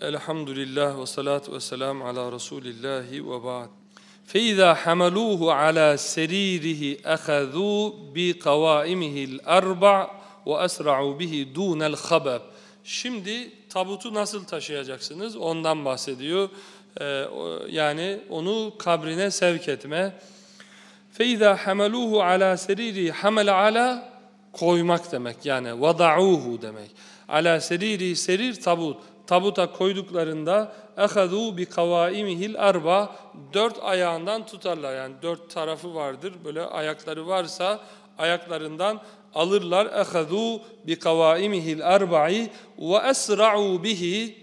Elhamdülillah ve salatu ve selam ala Resulillahi ve ba'd. فَإِذَا حَمَلُوهُ عَلَى سَرِيرِهِ أَخَذُوا بِقَوَائِمِهِ الْأَرْبَعِ وَأَسْرَعُوا بِهِ دُونَ الْخَبَبِ Şimdi tabutu nasıl taşıyacaksınız ondan bahsediyor. Ee, yani onu kabrine sevk etme. فَإِذَا حَمَلُوهُ عَلَى سَرِيرِهِ حَمَلَ عَلَى koymak demek yani وَضَعُوهُ demek. عَلَى سَرِيرِهِ serir tabut tabuta koyduklarında ehadu bi kavaimihil arba dört ayağından tutarlar. Yani dört tarafı vardır. Böyle ayakları varsa ayaklarından alırlar. Ehadu bi kavaimihil arba'i ve esra'u bihi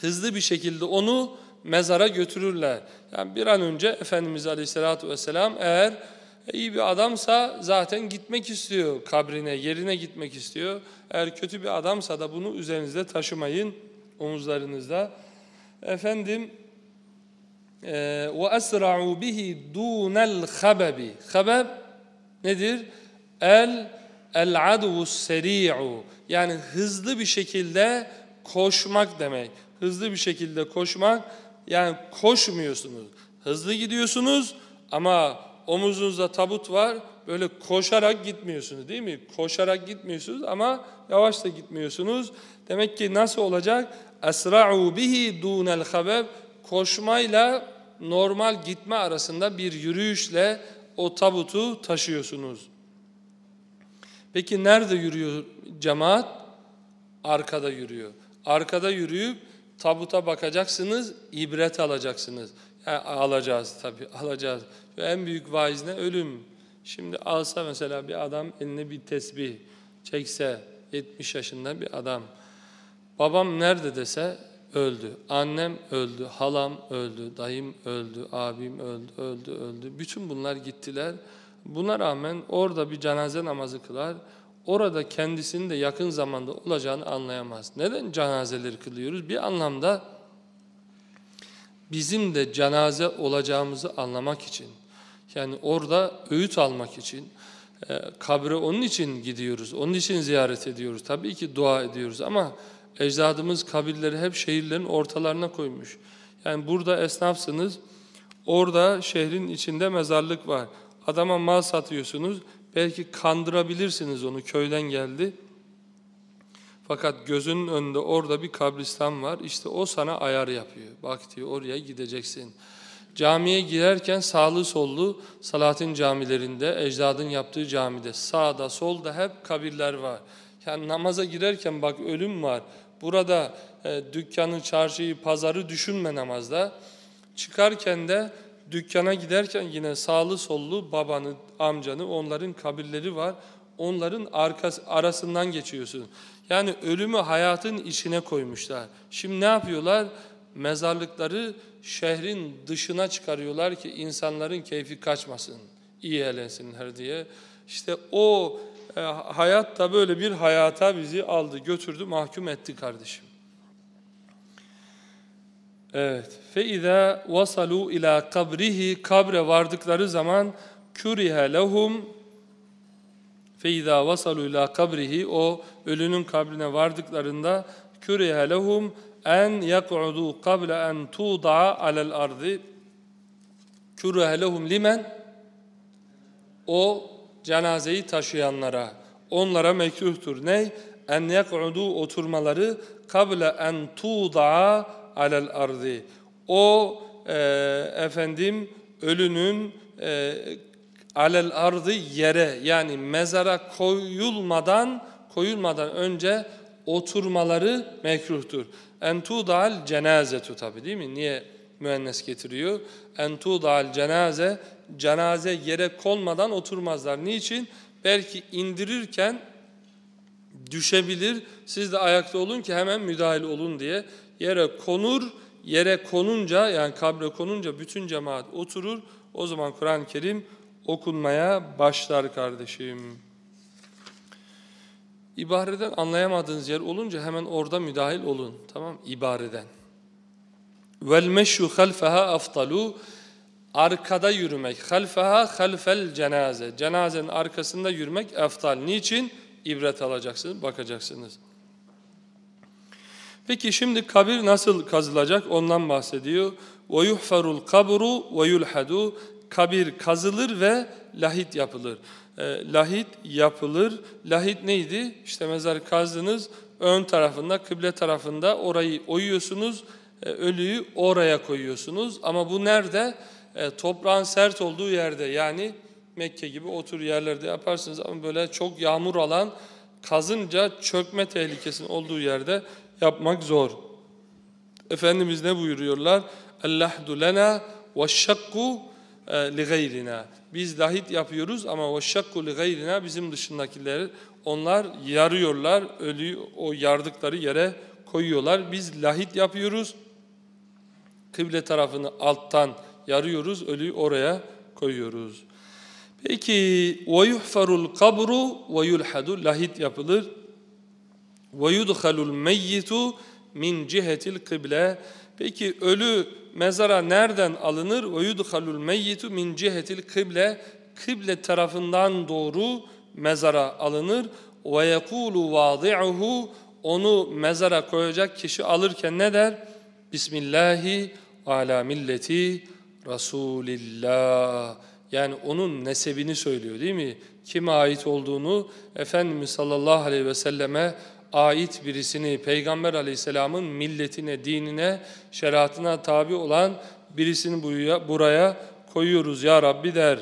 hızlı bir şekilde onu mezara götürürler. Yani bir an önce Efendimiz Aleyhisselatü Vesselam eğer iyi bir adamsa zaten gitmek istiyor kabrine, yerine gitmek istiyor. Eğer kötü bir adamsa da bunu üzerinizde taşımayın, omuzlarınızda. Efendim, وَأَسْرَعُوا بِهِ دُونَ الْخَبَبِ Habeb nedir? El el seri'u yani hızlı bir şekilde koşmak demek. Hızlı bir şekilde koşmak yani koşmuyorsunuz. Hızlı gidiyorsunuz ama omuzunuzda tabut var. Böyle koşarak gitmiyorsunuz değil mi? Koşarak gitmiyorsunuz ama yavaş da gitmiyorsunuz. Demek ki nasıl olacak? Esra'u bihi dunel habeb koşmayla normal gitme arasında bir yürüyüşle o tabutu taşıyorsunuz. Peki nerede yürüyor cemaat? Arkada yürüyor. Arkada yürüyüp tabuta bakacaksınız, ibret alacaksınız. Alacağız tabii, alacağız. Ve en büyük vaiz ne? Ölüm. Şimdi alsa mesela bir adam eline bir tesbih çekse 70 yaşında bir adam. Babam nerede dese öldü. Annem öldü, halam öldü, dayım öldü, abim öldü, öldü, öldü. Bütün bunlar gittiler. Buna rağmen orada bir cenaze namazı kılar. Orada kendisinin de yakın zamanda olacağını anlayamaz. Neden cenazeleri kılıyoruz? Bir anlamda bizim de cenaze olacağımızı anlamak için. Yani orada öğüt almak için, e, kabre onun için gidiyoruz, onun için ziyaret ediyoruz. Tabii ki dua ediyoruz ama ecdadımız kabirleri hep şehirlerin ortalarına koymuş. Yani burada esnafsınız, orada şehrin içinde mezarlık var. Adama mal satıyorsunuz, belki kandırabilirsiniz onu, köyden geldi. Fakat gözünün önünde orada bir kabristan var, işte o sana ayar yapıyor. Bak diyor oraya gideceksin. Camiye girerken sağlı sollu Salatin camilerinde, ecdadın yaptığı camide sağda solda hep kabirler var. Yani namaza girerken bak ölüm var. Burada e, dükkanı, çarşıyı, pazarı düşünme namazda. Çıkarken de dükkana giderken yine sağlı sollu babanı, amcanı, onların kabirleri var. Onların arkası, arasından geçiyorsun. Yani ölümü hayatın içine koymuşlar. Şimdi ne yapıyorlar? Mezarlıkları şehrin dışına çıkarıyorlar ki insanların keyfi kaçmasın, iyi eğlensinler diye. İşte o e, hayat da böyle bir hayata bizi aldı, götürdü, mahkum etti kardeşim. Evet. Fe iza ila kabrihi kabre vardıkları zaman kürihe lehum feiza vasalu ila kabrihi o ölünün kabrine vardıklarında kürihe lehum en yak'udu kable en tuda'a alel ardı kürihe lehum limen o cenazeyi taşıyanlara onlara mekruhtur. Ne? en yak'udu oturmaları kable en tuda'a alel ardı o e, efendim ölünün e, alel ardı yere yani mezara koyulmadan koyulmadan önce oturmaları mekruhtur. Entudal cenazetu tabi değil mi? Niye müennes getiriyor? Entudal cenaze, cenaze yere konmadan oturmazlar. Niçin? Belki indirirken düşebilir. Siz de ayakta olun ki hemen müdahil olun diye. Yere konur, yere konunca yani kabre konunca bütün cemaat oturur. O zaman Kur'an-ı Kerim okunmaya başlar kardeşim. İbareden anlayamadığınız yer olunca hemen orada müdahil olun. Tamam İbareden. Vel meşyu halfaha aftalu arkada yürümek. Halfaha halfel cenaze. Cenazenin arkasında yürümek eftal. Niçin? İbret alacaksınız, bakacaksınız. Peki şimdi kabir nasıl kazılacak ondan bahsediyor. وَيُحْفَرُ الْقَبْرُ وَيُلْحَدُ Kabir kazılır ve lahit yapılır. E, lahit yapılır. Lahit neydi? İşte mezar kazdınız. Ön tarafında, kıble tarafında orayı oyuyorsunuz. E, ölüyü oraya koyuyorsunuz. Ama bu nerede? E, toprağın sert olduğu yerde yani Mekke gibi otur yerlerde yaparsınız. Ama böyle çok yağmur alan, kazınca çökme tehlikesinin olduğu yerde yapmak zor. Efendimiz ne buyuruyorlar? Allahdu lena ve şakku li gayrina. Biz lahit yapıyoruz ama li gayrina bizim dışındakiler onlar yarıyorlar, ölüyü o yardıkları yere koyuyorlar. Biz lahit yapıyoruz. Kıble tarafını alttan yarıyoruz, ölüyü oraya koyuyoruz. Peki kabru ve yulhadu lahit yapılır. Yudhalul meyyitu min cihetil kıble. Peki ölü mezara nereden alınır? Yudhalul meyyitu min cihetil kıble. Kıble tarafından doğru mezara alınır. Yekulu vadi'uhu onu mezara koyacak kişi alırken ne der? Bismillahi ala milleti Resulillah. Yani onun nesebini söylüyor değil mi? Kime ait olduğunu Efendimiz sallallahu aleyhi ve selleme ait birisini Peygamber aleyhisselamın milletine, dinine, şeriatına tabi olan birisini buraya, buraya koyuyoruz ya Rabbi der.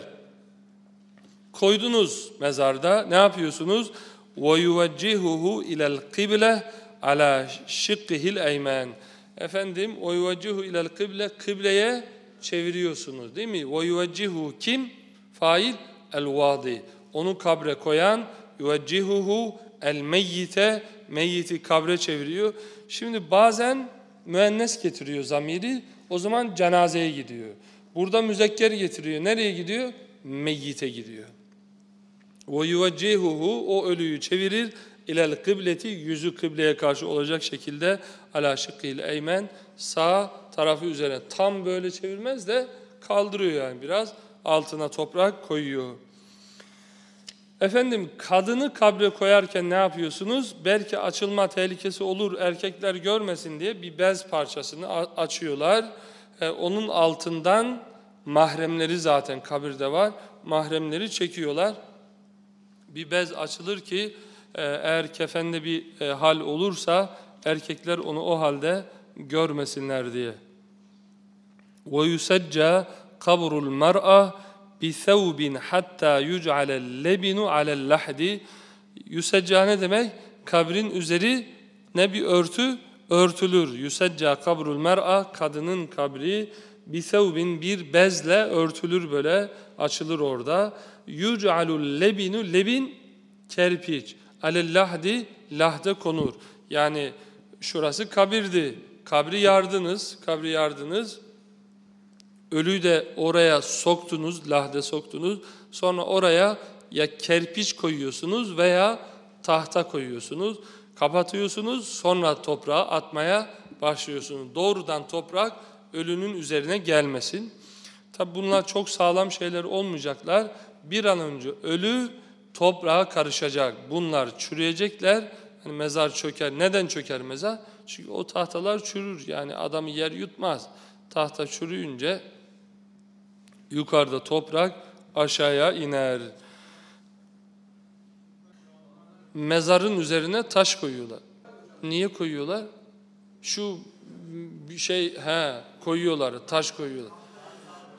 Koydunuz mezarda ne yapıyorsunuz? وَيُوَجِّهُهُ اِلَى الْقِبْلَةِ عَلَى شِقِّهِ الْاَيْمَانِ Efendim وَيُوَجِّهُ اِلَى الْقِبْلَةِ Kıbleye çeviriyorsunuz değil mi? وَيُوَجِّهُ kim? Fail el-vadi. Onu kabre koyan يُوَجِّهُهُ el-meyyite meyyiti kabre çeviriyor. Şimdi bazen müennes getiriyor zamiri, o zaman cenazeye gidiyor. Burada müzekker getiriyor. Nereye gidiyor? Meyyite gidiyor. Ve yuveccihuhu o ölüyü çevirir ilel kıbleti yüzü kıbleye karşı olacak şekilde ala şıkkil eymen sağ tarafı üzerine tam böyle çevirmez de kaldırıyor yani biraz altına toprak koyuyor. Efendim kadını kabre koyarken ne yapıyorsunuz? Belki açılma tehlikesi olur erkekler görmesin diye bir bez parçasını açıyorlar. Ee, onun altından mahremleri zaten kabirde var. Mahremleri çekiyorlar. Bir bez açılır ki e, eğer kefende bir e, hal olursa erkekler onu o halde görmesinler diye. وَيُسَجَّى قَبْرُ الْمَرْأَةِ بِثَوْبٍ حَتَّى يُجْعَلَ اللَّبِنُ عَلَى اللَّحْدِ Yüsecca ne demek? Kabrin üzeri ne bir örtü? Örtülür. Yüsecca kabrul mer'a kadının kabri bisevbin bir bezle örtülür böyle açılır orada. Yuc'alul lebinu lebin kerpiç. Alellahdi lahde konur. Yani şurası kabirdi. Kabri yardınız, kabri yardınız. Ölüyü de oraya soktunuz, lahde soktunuz. Sonra oraya ya kerpiç koyuyorsunuz veya tahta koyuyorsunuz. Kapatıyorsunuz, sonra toprağa atmaya başlıyorsunuz. Doğrudan toprak ölünün üzerine gelmesin. Tabi bunlar çok sağlam şeyler olmayacaklar. Bir an önce ölü toprağa karışacak. Bunlar çürüyecekler. Yani mezar çöker. Neden çöker mezar? Çünkü o tahtalar çürür. Yani adamı yer yutmaz. Tahta çürüyünce yukarıda toprak aşağıya iner. Mezarın üzerine taş koyuyorlar. Niye koyuyorlar? Şu şey he koyuyorlar, taş koyuyorlar.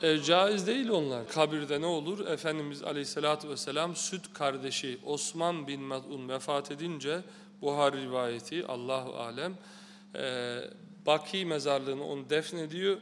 E, caiz değil onlar. Kabirde ne olur? Efendimiz Aleyhisselatü Vesselam süt kardeşi Osman bin Mad'un vefat edince Buhari rivayeti Allahu alem e, Baki mezarlığını onu defnediyor.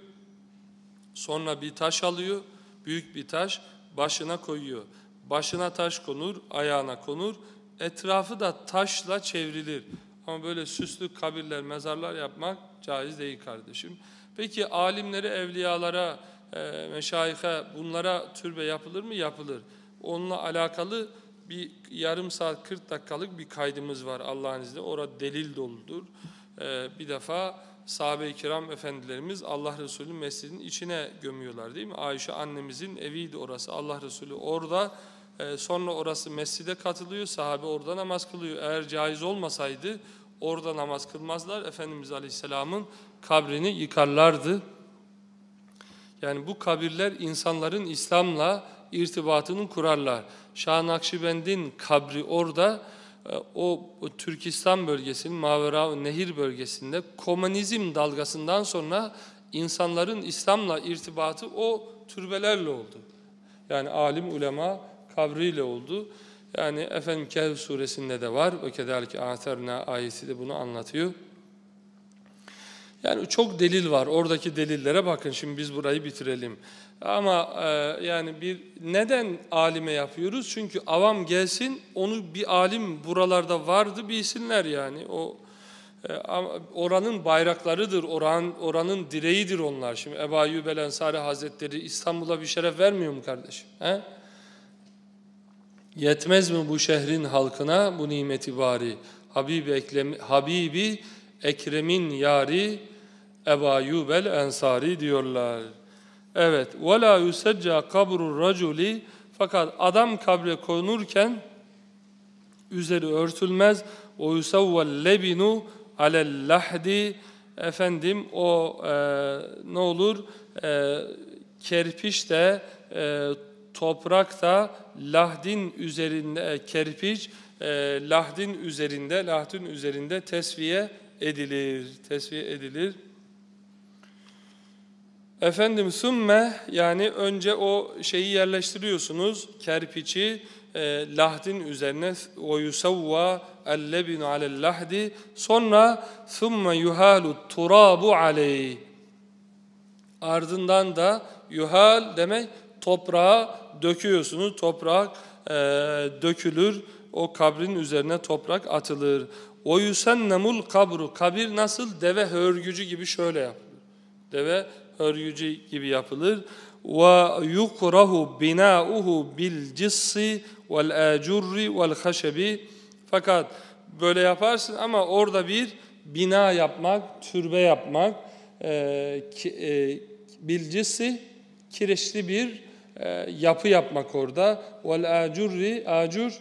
Sonra bir taş alıyor, büyük bir taş başına koyuyor. Başına taş konur, ayağına konur. Etrafı da taşla çevrilir. Ama böyle süslü kabirler, mezarlar yapmak caiz değil kardeşim. Peki alimlere, evliyalara, e, meşayihe bunlara türbe yapılır mı? Yapılır. Onunla alakalı bir yarım saat 40 dakikalık bir kaydımız var Allah'ın izniyle. Orada delil doludur. E, bir defa sahabe-i kiram efendilerimiz Allah Resulü mescidin içine gömüyorlar değil mi? Ayşe annemizin eviydi orası. Allah Resulü orada e, sonra orası mescide katılıyor. Sahabe orada namaz kılıyor. Eğer caiz olmasaydı orada namaz kılmazlar. Efendimiz Aleyhisselam'ın kabrini yıkarlardı. Yani bu kabirler insanların İslam'la irtibatını kurarlar. Şah Nakşibend'in kabri orada o, o Türkistan bölgesinin Mavera Nehir bölgesinde komünizm dalgasından sonra insanların İslam'la irtibatı o türbelerle oldu. Yani alim ulema kabriyle oldu. Yani efendim Kehf suresinde de var. Ve kederlik aterna ayeti de bunu anlatıyor. Yani çok delil var. Oradaki delillere bakın. Şimdi biz burayı bitirelim. Ama e, yani bir neden alime yapıyoruz? Çünkü avam gelsin, onu bir alim buralarda vardı bilsinler yani. O e, oranın bayraklarıdır, oran, oranın direğidir onlar. Şimdi Ebu Ayyub el Hazretleri İstanbul'a bir şeref vermiyor mu kardeşim? He? Yetmez mi bu şehrin halkına bu nimeti bari? Habibi, Ekrem, Habibi Ekrem'in yari Ebu Ayyub el Ensari diyorlar. Evet. وَلَا يُسَجَّى قَبْرُ الرَّجُلِ Fakat adam kabre konurken üzeri örtülmez. وَيُسَوَّ الْلَبِنُ عَلَى اللَّحْدِ Efendim o e, ne olur? E, kerpiç de e, toprak da lahdin üzerinde e, kerpiç e, lahdin üzerinde lahdin üzerinde tesviye edilir. Tesviye edilir. Efendim sümme yani önce o şeyi yerleştiriyorsunuz kerpiçi e, lahdin üzerine o yusavva ellebinu alel lahdi sonra sümme yuhalu turabu aleyh. Ardından da yuhal demek toprağa döküyorsunuz toprak e, dökülür o kabrin üzerine toprak atılır. O yusennemul kabru kabir nasıl? Deve hörgücü gibi şöyle yapılır. Deve örgücü gibi yapılır. Ve yukrahu binauhu bil cissi vel acurri vel haşebi. Fakat böyle yaparsın ama orada bir bina yapmak, türbe yapmak, e, ki, e, bilcisi kireçli bir e, yapı yapmak orada. Vel acurri, acur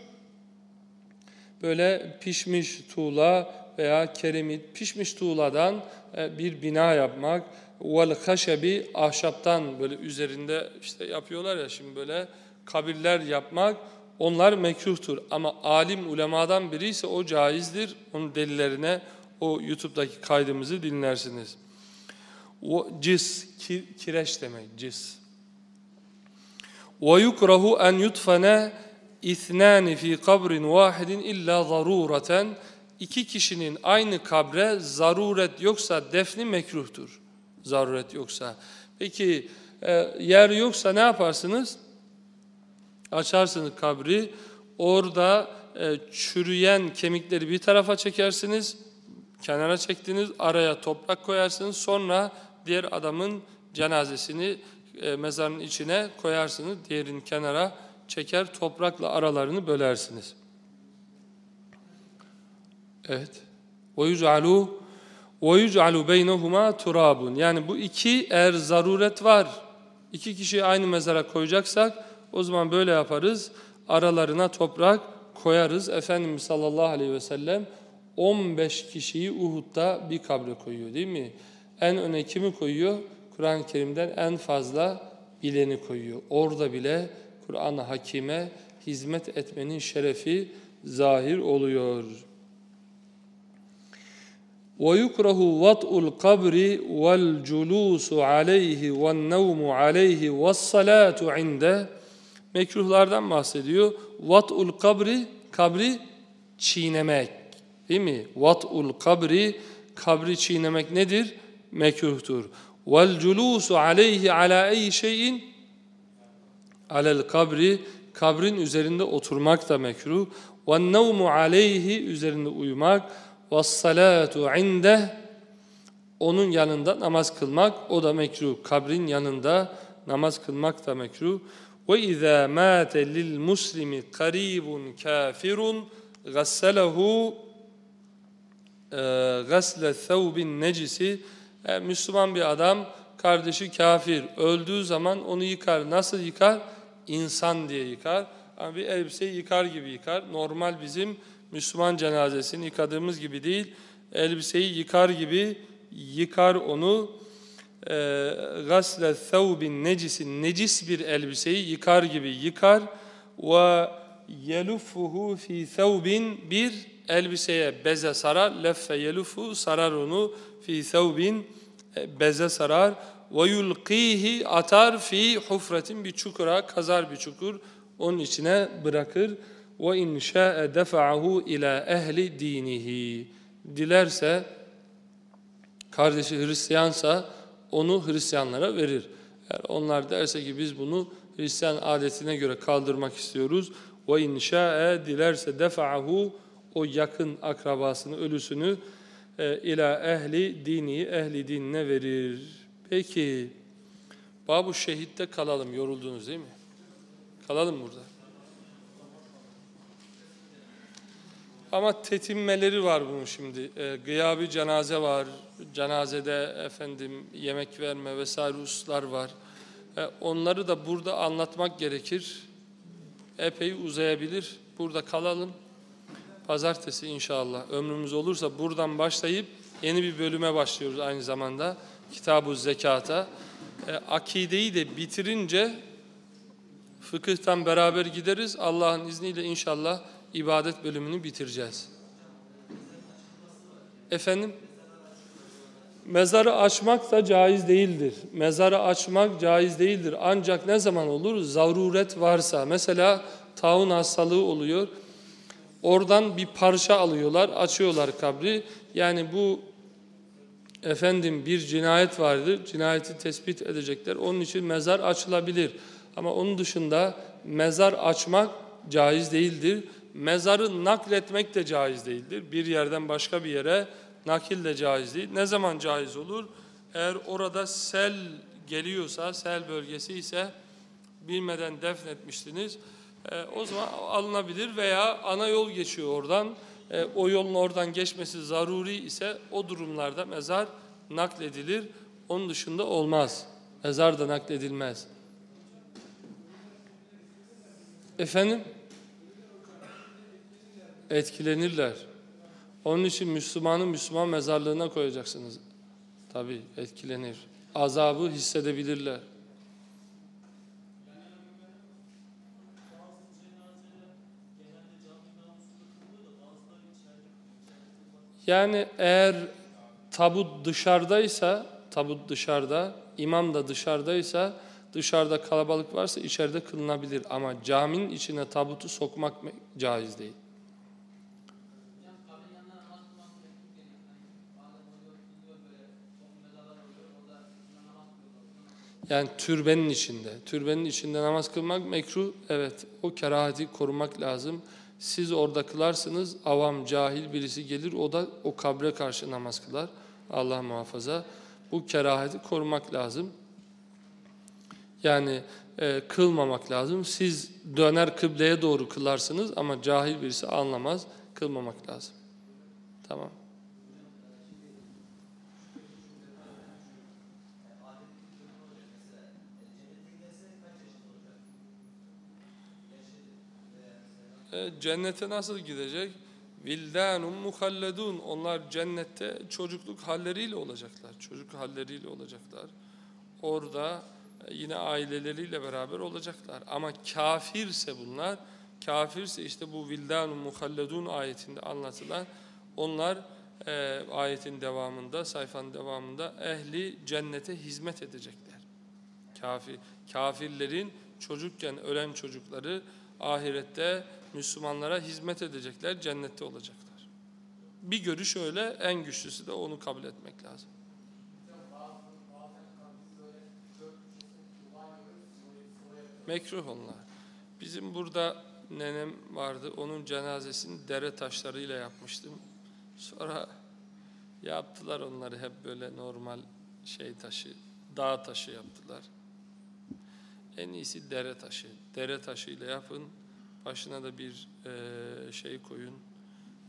böyle pişmiş tuğla veya keremit, pişmiş tuğladan e, bir bina yapmak vel haşebi ahşaptan böyle üzerinde işte yapıyorlar ya şimdi böyle kabirler yapmak onlar mekruhtur. Ama alim ulemadan biri ise o caizdir. Onun delillerine o YouTube'daki kaydımızı dinlersiniz. O cis, ki, kireç demek cis. Ve yukrahu en yutfane ithnani fi kabrin vahidin illa zarureten. İki kişinin aynı kabre zaruret yoksa defni mekruhtur zaruret yoksa. Peki e, yer yoksa ne yaparsınız? Açarsınız kabri, orada e, çürüyen kemikleri bir tarafa çekersiniz, kenara çektiniz, araya toprak koyarsınız, sonra diğer adamın cenazesini e, mezarın içine koyarsınız, diğerini kenara çeker, toprakla aralarını bölersiniz. Evet. وَيُجْعَلُوا وَيُجْعَلُ بَيْنَهُمَا turabun. Yani bu iki eğer zaruret var, iki kişi aynı mezara koyacaksak o zaman böyle yaparız. Aralarına toprak koyarız. Efendimiz sallallahu aleyhi ve sellem 15 kişiyi Uhud'da bir kabre koyuyor değil mi? En öne kimi koyuyor? Kur'an-ı Kerim'den en fazla bileni koyuyor. Orada bile Kur'an-ı Hakim'e hizmet etmenin şerefi zahir oluyor. ويكره وطء القبر والجلوس عليه والنوم عليه والصلاة عنده mekruhlardan bahsediyor. Vat'ul kabri, kabri çiğnemek. Değil mi? Vat'ul kabri, kabri çiğnemek nedir? Mekruhtur. Vel culusu aleyhi ala ey şeyin alel kabri, kabrin üzerinde oturmak da mekruh. Ve nevmu aleyhi üzerinde uyumak. salatu inde onun yanında namaz kılmak o da mekruh. Kabrin yanında namaz kılmak da mekruh. Ve izâ mâte lil muslimi karibun kafirun gassalehu e, gasle thawbin e, Müslüman bir adam kardeşi kafir öldüğü zaman onu yıkar. Nasıl yıkar? İnsan diye yıkar. Yani bir elbiseyi yıkar gibi yıkar. Normal bizim Müslüman cenazesini yıkadığımız gibi değil, elbiseyi yıkar gibi yıkar onu. E, gasle thawbin necisin necis bir elbiseyi yıkar gibi yıkar. Ve yeluffuhu fi thawbin bir elbiseye beze sarar leffe yelufu sarar onu fi thawbin e, beze sarar. Ve atar fi hufretin bir çukura kazar bir çukur onun içine bırakır ve in şa'e defa'ahu ila ehli dinihi dilerse kardeşi Hristiyansa onu Hristiyanlara verir. Eğer onlar derse ki biz bunu Hristiyan adetine göre kaldırmak istiyoruz. Ve inşa'e dilerse defa'ahu o yakın akrabasını, ölüsünü e, ila ehli dini, ehli dinine verir. Peki, babu şehitte kalalım, yoruldunuz değil mi? Kalalım burada. Ama tetinmeleri var bunun şimdi. E, gıyabi cenaze var. Cenazede efendim yemek verme vesaire hususlar var. E, onları da burada anlatmak gerekir. Epey uzayabilir. Burada kalalım. Pazartesi inşallah ömrümüz olursa buradan başlayıp yeni bir bölüme başlıyoruz aynı zamanda. Kitab-ı Zekat'a. E, akideyi de bitirince fıkıhtan beraber gideriz. Allah'ın izniyle inşallah ibadet bölümünü bitireceğiz. Efendim? Mezarı açmak da caiz değildir. Mezarı açmak caiz değildir. Ancak ne zaman olur? Zaruret varsa. Mesela taun hastalığı oluyor. Oradan bir parça alıyorlar, açıyorlar kabri. Yani bu efendim bir cinayet vardır. Cinayeti tespit edecekler. Onun için mezar açılabilir. Ama onun dışında mezar açmak caiz değildir mezarı nakletmek de caiz değildir. Bir yerden başka bir yere nakil de caiz değil. Ne zaman caiz olur? Eğer orada sel geliyorsa, sel bölgesi ise bilmeden defnetmiştiniz. E, o zaman alınabilir veya ana yol geçiyor oradan. E, o yolun oradan geçmesi zaruri ise o durumlarda mezar nakledilir. Onun dışında olmaz. Mezar da nakledilmez. Efendim? Etkilenirler. Onun için Müslümanı Müslüman mezarlığına koyacaksınız. Tabi etkilenir. Azabı hissedebilirler. Yani eğer tabut dışarıdaysa, tabut dışarıda, imam da dışarıdaysa, dışarıda kalabalık varsa içeride kılınabilir. Ama caminin içine tabutu sokmak caiz değil. Yani türbenin içinde. Türbenin içinde namaz kılmak mekruh. Evet o kerahati korumak lazım. Siz orada kılarsınız. Avam, cahil birisi gelir. O da o kabre karşı namaz kılar. Allah muhafaza. Bu kerahati korumak lazım. Yani e, kılmamak lazım. Siz döner kıbleye doğru kılarsınız ama cahil birisi anlamaz. Kılmamak lazım. Tamam. Cennete nasıl gidecek? Vildanun muhalledun. Onlar cennette çocukluk halleriyle olacaklar. Çocuk halleriyle olacaklar. Orada e, yine aileleriyle beraber olacaklar. Ama kafirse bunlar, kafirse işte bu vildanun muhalledun ayetinde anlatılan onlar e, ayetin devamında, sayfanın devamında ehli cennete hizmet edecekler. Kafir, kafirlerin çocukken ölen çocukları ahirette Müslümanlara hizmet edecekler, cennette olacaklar. Bir görüş öyle, en güçlüsü de onu kabul etmek lazım. Mekruh onlar. Bizim burada nenem vardı, onun cenazesini dere taşlarıyla yapmıştım. Sonra yaptılar onları hep böyle normal şey taşı, dağ taşı yaptılar. En iyisi dere taşı. Dere taşıyla yapın. Başına da bir e, şey koyun,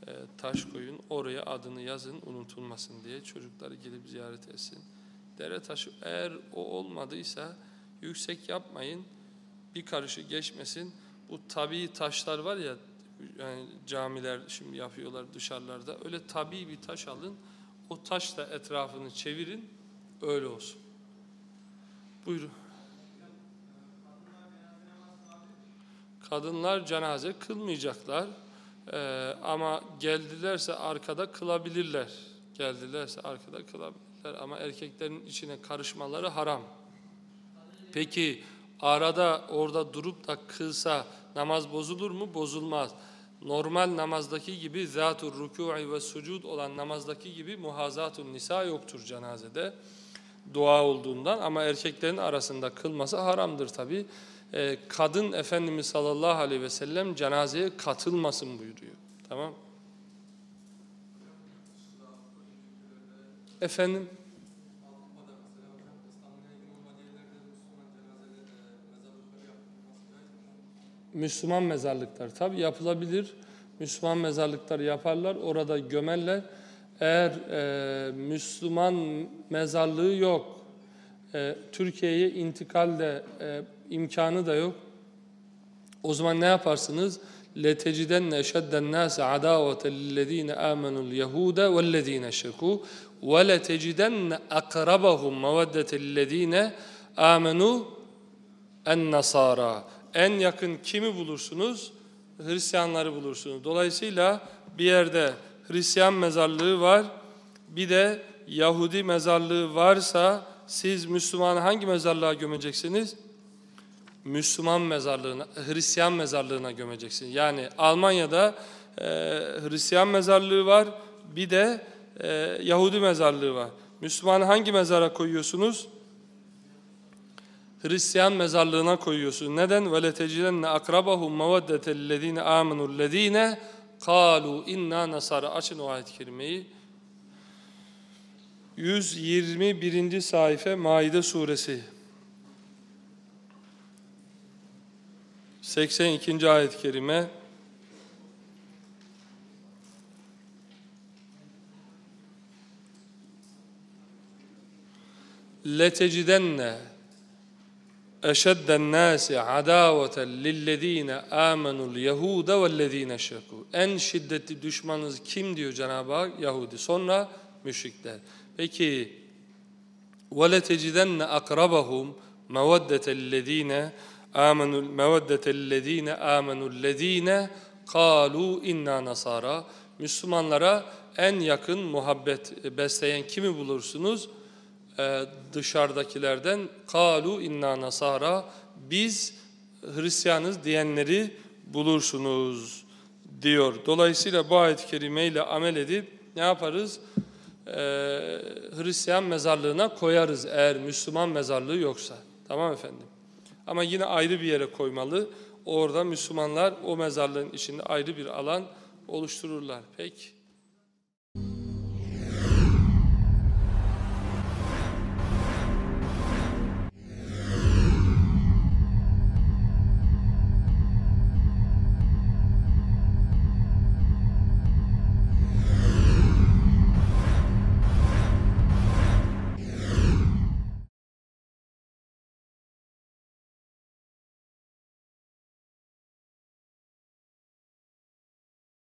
e, taş koyun. Oraya adını yazın unutulmasın diye çocukları gelip ziyaret etsin. Dere taşı eğer o olmadıysa yüksek yapmayın. Bir karışı geçmesin. Bu tabii taşlar var ya Yani camiler şimdi yapıyorlar dışarılarda. Öyle tabii bir taş alın. O taşla etrafını çevirin. Öyle olsun. Buyurun. Kadınlar cenaze kılmayacaklar. Ee, ama geldilerse arkada kılabilirler. Geldilerse arkada kılabilirler. Ama erkeklerin içine karışmaları haram. Peki arada orada durup da kılsa namaz bozulur mu? Bozulmaz. Normal namazdaki gibi rükû'i ve sucud olan namazdaki gibi muhazatun nisa yoktur cenazede. Dua olduğundan ama erkeklerin arasında kılması haramdır tabi. Ee, kadın Efendimiz sallallahu aleyhi ve sellem cenazeye katılmasın buyuruyor. Tamam Efendim? Müslüman mezarlıklar tabi yapılabilir. Müslüman mezarlıkları yaparlar, orada gömerler. Eğer e, Müslüman mezarlığı yok, e, Türkiye'ye intikal de e, imkanı da yok. O zaman ne yaparsınız? لَتَجِدَنَّ اَشَدَّ النَّاسَ عَدَاوَةً لِلَّذ۪ينَ آمَنُوا الْيَهُودَ وَالَّذ۪ينَ شَكُوا وَلَتَجِدَنَّ أَقْرَبَهُمْ مَوَدَّةً لِلَّذ۪ينَ آمَنُوا النَّصَارَى En yakın kimi bulursunuz? Hristiyanları bulursunuz. Dolayısıyla bir yerde Hristiyan mezarlığı var, bir de Yahudi mezarlığı varsa siz Müslümanı hangi mezarlığa gömeceksiniz? Müslüman mezarlığına, Hristiyan mezarlığına gömeceksiniz. Yani Almanya'da e, Hristiyan mezarlığı var, bir de e, Yahudi mezarlığı var. Müslümanı hangi mezara koyuyorsunuz? Hristiyan mezarlığına koyuyorsunuz. Neden? وَلَتَجِدَنَّ أَقْرَبَهُمْ مَوَدَّةَ الَّذ۪ينَ آمَنُوا الَّذ۪ينَ قَالُوا اِنَّا nasara Açın o ayet-i kerimeyi. 121. sayfa Maide suresi. 82. ayet-i kerime. لَتَجِدَنَّ اَشَدَّ النَّاسِ عَدَاوَةً لِلَّذ۪ينَ آمَنُوا الْيَهُودَ وَالَّذ۪ينَ شَكُوا En şiddetli düşmanınız kim diyor Cenab-ı Hak? Yahudi. Sonra müşrikler. Peki وَلَتَجِدَنَّ أَقْرَبَهُمْ مَوَدَّةَ الَّذ۪ينَ آمَنُوا مَوَدَّةَ الَّذ۪ينَ آمَنُوا الَّذ۪ينَ قَالُوا اِنَّا nasara Müslümanlara en yakın muhabbet besleyen kimi bulursunuz? Ee, dışarıdakilerden kalu inna nasara biz Hristiyanız diyenleri bulursunuz diyor. Dolayısıyla bu ayet-i kerimeyle amel edip ne yaparız? Ee, Hristiyan mezarlığına koyarız eğer Müslüman mezarlığı yoksa. Tamam efendim. Ama yine ayrı bir yere koymalı. Orada Müslümanlar o mezarlığın içinde ayrı bir alan oluştururlar. Peki.